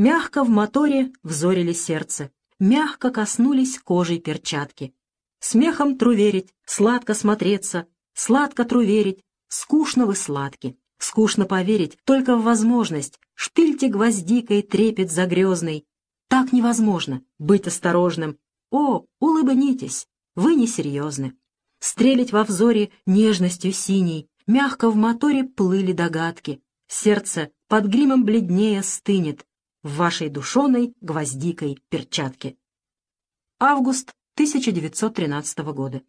Мягко в моторе взорили сердце, мягко коснулись кожей перчатки. Смехом труверить, сладко смотреться, сладко труверить, скучно вы сладки. Скучно поверить только в возможность, шпильте гвоздикой трепет загрезный. Так невозможно быть осторожным. О, улыбнитесь, вы несерьезны. Стрелить во взоре нежностью синей, мягко в моторе плыли догадки. Сердце под гримом бледнее стынет в вашей душоной гвоздикой перчатке. Август 1913 года.